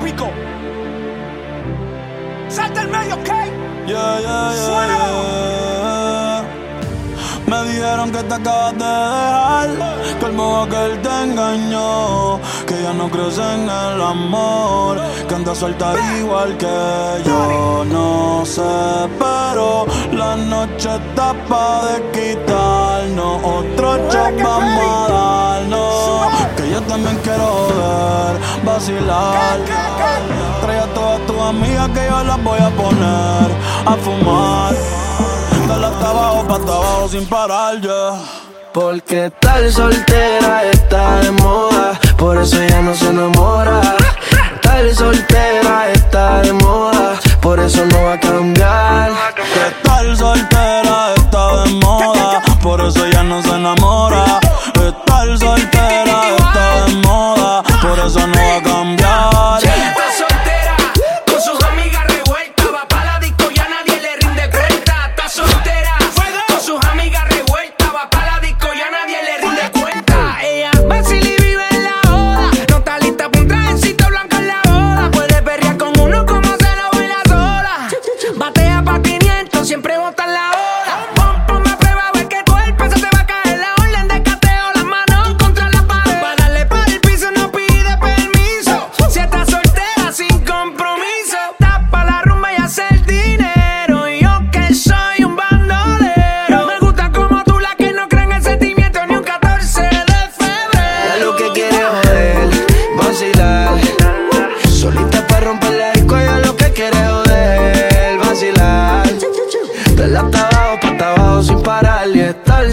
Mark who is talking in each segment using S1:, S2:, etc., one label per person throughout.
S1: épico. Salta el medio, ¿ok?
S2: Yeah, yeah, yeah. Me dijeron que te acabas de dejar, que el modo que él te engañó, que ya no crees en el amor, que anda suelta igual que yo. No sé, pero la noche está pa' de quitarnos, otro shot vamos a darnos, también quiero ver, vacilar. Trae a todas tus amigas que yo las voy a poner a fumar. Dale hasta abajo, pa' hasta abajo sin parar, ya.
S3: Porque tal soltera está de moda, por eso ella no se enamora. Tal soltera está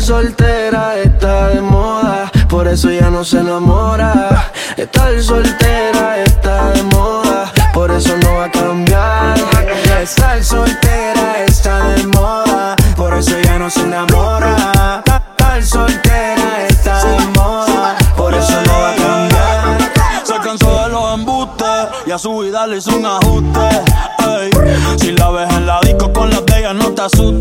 S2: soltera está de moda, por eso
S3: ya no se enamora. Estar soltera está de moda, por eso no va a cambiar. Estar soltera está de moda, por eso ya no se enamora. Estar soltera está de moda, por eso no va a cambiar.
S2: Se cansó de los embustes y a su vida le hizo un ajuste. Ey, si la ves en la disco con las de no te asustes.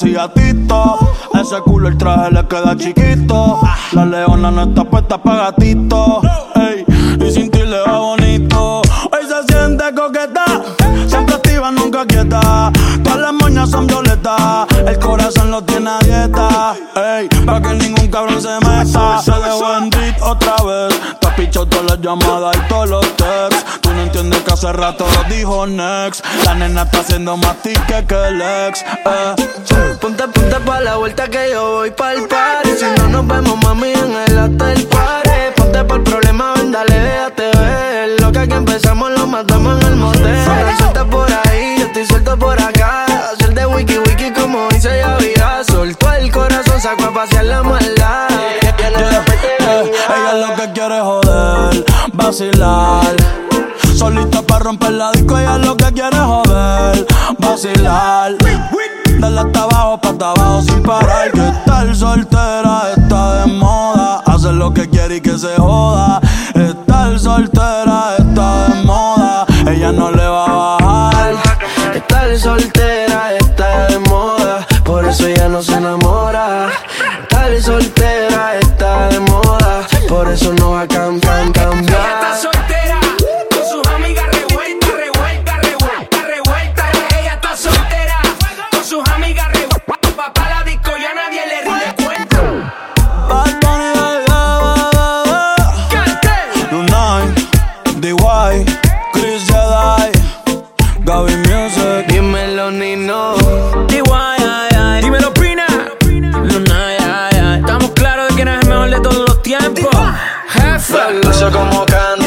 S2: Decía Tito. Ese culo el traje le queda chiquito. La leona no está puesta para gatito. Ey, y sin ti le va bonito. Hoy se siente coqueta, siempre activa, nunca quieta. Todas las moñas son violetas, el corazón lo tiene a dieta. Ey, pa' que ningún cabrón se meta. Se dejó en beat otra vez. Te pichado todas las llamadas y todos los texts. Tú no entiendes que hace rato lo dijo Next. La nena está haciendo más tique que el ex. Eh.
S3: Ponte, ponte pa' la vuelta que yo voy pa'l party Si no nos vemos, mami, en el hotel sacó a pasear la maldad
S2: Yeah, yeah. Ella lo que quiere es joder, vacilar. Solita para romper la disco, ella lo que quiere es joder, vacilar. Dale hasta abajo, pa' hasta abajo sin parar. Que estar soltera está de moda. Hacer lo que quiere y que se joda. Estar soltera
S3: enamora. Estar soltera está de moda, por eso no va a cam- cam-
S4: Ella está
S3: cambiar.
S4: soltera, con sus amigas revueltas, revueltas, revueltas, revueltas. Ella está soltera, con sus amigas revueltas. Va pa' la disco y a nadie le rinde cuenta.
S2: Lunay, DY, Chris Jedi, Gaby Music.
S3: Dímelo, Nino.
S5: Jefe.
S3: Dulce como candy.